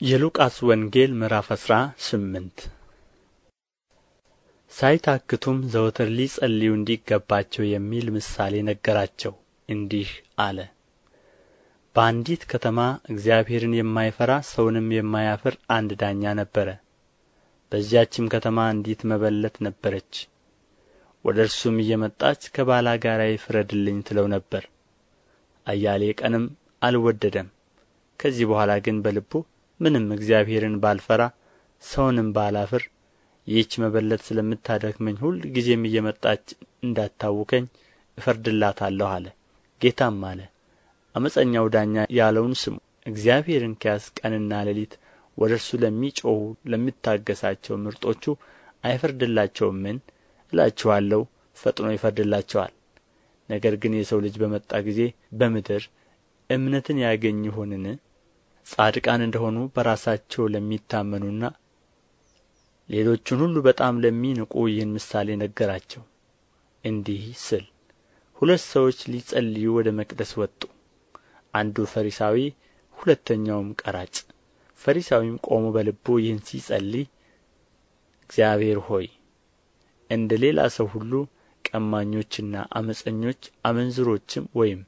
የሉቃስ ወንጌል ምዕራፍ አስራ ስምንት ሳይታክቱም ዘወትር ሊጸልዩ እንዲገባቸው የሚል ምሳሌ ነገራቸው። እንዲህ አለ። በአንዲት ከተማ እግዚአብሔርን የማይፈራ ሰውንም የማያፍር አንድ ዳኛ ነበረ። በዚያችም ከተማ አንዲት መበለት ነበረች። ወደ እርሱም እየመጣች ከባላጋራዬ ፍረድልኝ ትለው ነበር። አያሌ ቀንም አልወደደም። ከዚህ በኋላ ግን በልቡ ምንም እግዚአብሔርን ባልፈራ ሰውንም ባላፍር ይህች መበለት ስለምታደክመኝ ሁልጊዜም እየመጣች እንዳታውከኝ እፈርድላታለሁ አለ። ጌታም አለ ዓመፀኛው ዳኛ ያለውን ስሙ። እግዚአብሔርን ኪያስ ቀንና ሌሊት ወደ እርሱ ለሚጮኹ ለሚታገሣቸው ምርጦቹ አይፈርድላቸውምን? እላችኋለሁ ፈጥኖ ይፈርድላቸዋል። ነገር ግን የሰው ልጅ በመጣ ጊዜ በምድር እምነትን ያገኝ ይሆንን ጻድቃን እንደ ሆኑ በራሳቸው ለሚታመኑና ሌሎቹን ሁሉ በጣም ለሚንቁ ይህን ምሳሌ ነገራቸው። እንዲህ ስል ሁለት ሰዎች ሊጸልዩ ወደ መቅደስ ወጡ። አንዱ ፈሪሳዊ ሁለተኛውም ቀራጭ። ፈሪሳዊም ቆሞ በልቡ ይህን ሲጸልይ እግዚአብሔር ሆይ እንደ ሌላ ሰው ሁሉ ቀማኞችና ዓመፀኞች አመንዝሮችም ወይም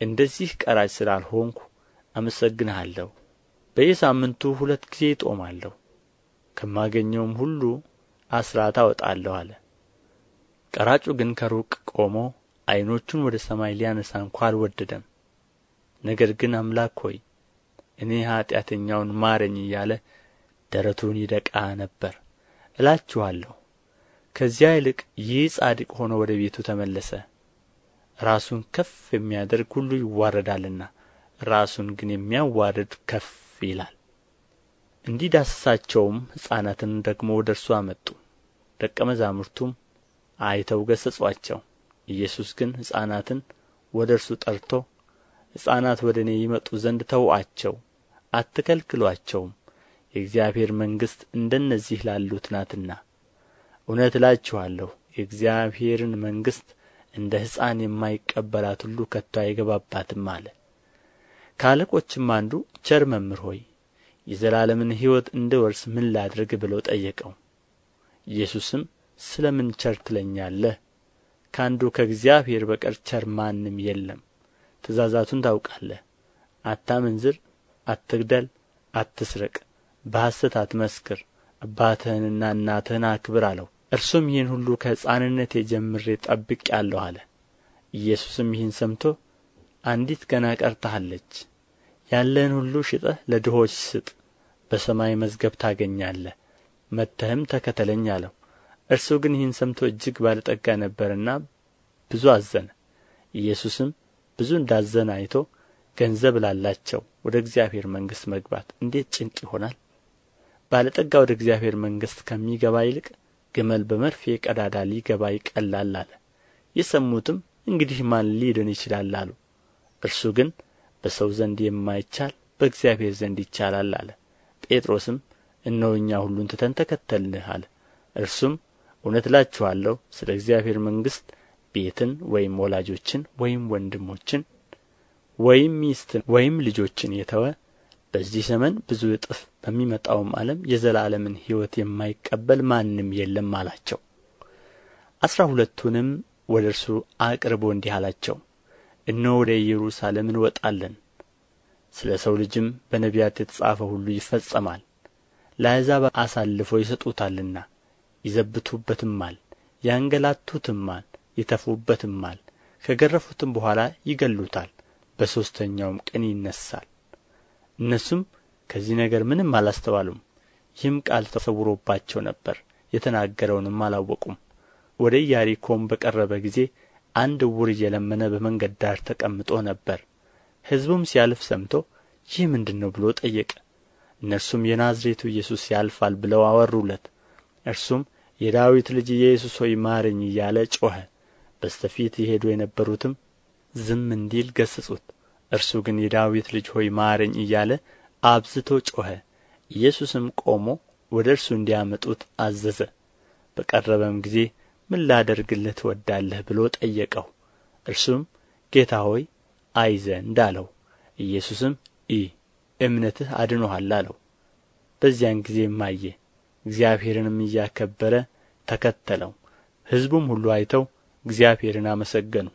እንደዚህ ቀራጭ ስላልሆንሁ አመሰግንሃለሁ በየሳምንቱ ሁለት ጊዜ እጦማለሁ። ከማገኘውም ሁሉ አሥራት አወጣለሁ አለ። ቀራጩ ግን ከሩቅ ቆሞ ዓይኖቹን ወደ ሰማይ ሊያነሣ እንኳ አልወደደም። ነገር ግን አምላክ ሆይ እኔ ኃጢአተኛውን ማረኝ እያለ ደረቱን ይደቃ ነበር። እላችኋለሁ ከዚያ ይልቅ ይህ ጻድቅ ሆኖ ወደ ቤቱ ተመለሰ። ራሱን ከፍ የሚያደርግ ሁሉ ይዋረዳልና ራሱን ግን የሚያዋርድ ከፍ ይላል። እንዲዳስሳቸውም ሕፃናትን ደግሞ ወደ እርሱ አመጡ። ደቀ መዛሙርቱም አይተው ገሠጹአቸው ኢየሱስ ግን ሕፃናትን ወደ እርሱ ጠርቶ ሕፃናት ወደ እኔ ይመጡ ዘንድ ተዉአቸው አትከልክሉአቸውም የእግዚአብሔር መንግሥት እንደነዚህ ላሉት ናትና። እውነት እላችኋለሁ የእግዚአብሔርን መንግሥት እንደ ሕፃን የማይቀበላት ሁሉ ከቶ አይገባባትም አለ ከአለቆችም አንዱ ቸር መምህር ሆይ የዘላለምን ሕይወት እንድወርስ ምን ላድርግ ብሎ ጠየቀው። ኢየሱስም ስለ ምን ቸር ትለኛለህ? ከአንዱ ከእግዚአብሔር በቀር ቸር ማንም የለም። ትእዛዛቱን ታውቃለህ። አታመንዝር አትግደል አትስረቅ በሐሰት አትመስክር አባትህንና እናትህን አክብር አለው። እርሱም ይህን ሁሉ ከሕፃንነቴ ጀምሬ ጠብቄአለሁ አለ። ኢየሱስም ይህን ሰምቶ አንዲት ገና ቀርታሃለች። ያለህን ሁሉ ሽጠህ ለድሆች ስጥ በሰማይ መዝገብ ታገኛለህ። መጥተህም ተከተለኝ አለው። እርሱ ግን ይህን ሰምቶ እጅግ ባለጠጋ ነበርና ብዙ አዘነ። ኢየሱስም ብዙ እንዳዘነ አይቶ ገንዘብ ላላቸው ወደ እግዚአብሔር መንግሥት መግባት እንዴት ጭንቅ ይሆናል! ባለጠጋ ወደ እግዚአብሔር መንግሥት ከሚገባ ይልቅ ግመል በመርፌ ቀዳዳ ሊገባ ይቀላል አለ። የሰሙትም እንግዲህ ማን ሊድን ይችላል አሉ እርሱ ግን በሰው ዘንድ የማይቻል በእግዚአብሔር ዘንድ ይቻላል አለ። ጴጥሮስም እነሆ እኛ ሁሉን ትተን ተከተልንህ አለ። እርሱም እውነት እላችኋለሁ ስለ እግዚአብሔር መንግሥት ቤትን ወይም ወላጆችን ወይም ወንድሞችን ወይም ሚስትን ወይም ልጆችን የተወ በዚህ ዘመን ብዙ እጥፍ በሚመጣውም ዓለም የዘላለምን ሕይወት የማይቀበል ማንም የለም አላቸው። አሥራ ሁለቱንም ወደ እርሱ አቅርቦ እንዲህ አላቸው እነሆ ወደ ኢየሩሳሌም እንወጣለን። ስለ ሰው ልጅም በነቢያት የተጻፈ ሁሉ ይፈጸማል። ለአሕዛብ አሳልፈው ይሰጡታልና ይዘብቱበትማል ያንገላቱትማል ይተፉበትማል ከገረፉትም በኋላ ይገሉታል በሦስተኛውም ቀን ይነሣል። እነርሱም ከዚህ ነገር ምንም አላስተዋሉም። ይህም ቃል ተሰውሮባቸው ነበር የተናገረውንም አላወቁም። ወደ ኢያሪኮም በቀረበ ጊዜ አንድ ዕውር እየለመነ በመንገድ ዳር ተቀምጦ ነበር። ሕዝቡም ሲያልፍ ሰምቶ ይህ ምንድር ነው ብሎ ጠየቀ። እነርሱም የናዝሬቱ ኢየሱስ ያልፋል ብለው አወሩለት። እርሱም የዳዊት ልጅ ኢየሱስ ሆይ ማረኝ እያለ ጮኸ። በስተ ፊት የሄዱ የነበሩትም ዝም እንዲል ገሠጹት። እርሱ ግን የዳዊት ልጅ ሆይ ማረኝ እያለ አብዝቶ ጮኸ። ኢየሱስም ቆሞ ወደ እርሱ እንዲያመጡት አዘዘ። በቀረበም ጊዜ ምን ላደርግልህ ትወዳለህ ብሎ ጠየቀው። እርሱም ጌታ ሆይ አይ ዘንድ አለው ኢየሱስም እይ እምነትህ አድኖሃል አለው። በዚያን ጊዜም አየ እግዚአብሔርንም እያከበረ ተከተለው። ሕዝቡም ሁሉ አይተው እግዚአብሔርን አመሰገኑ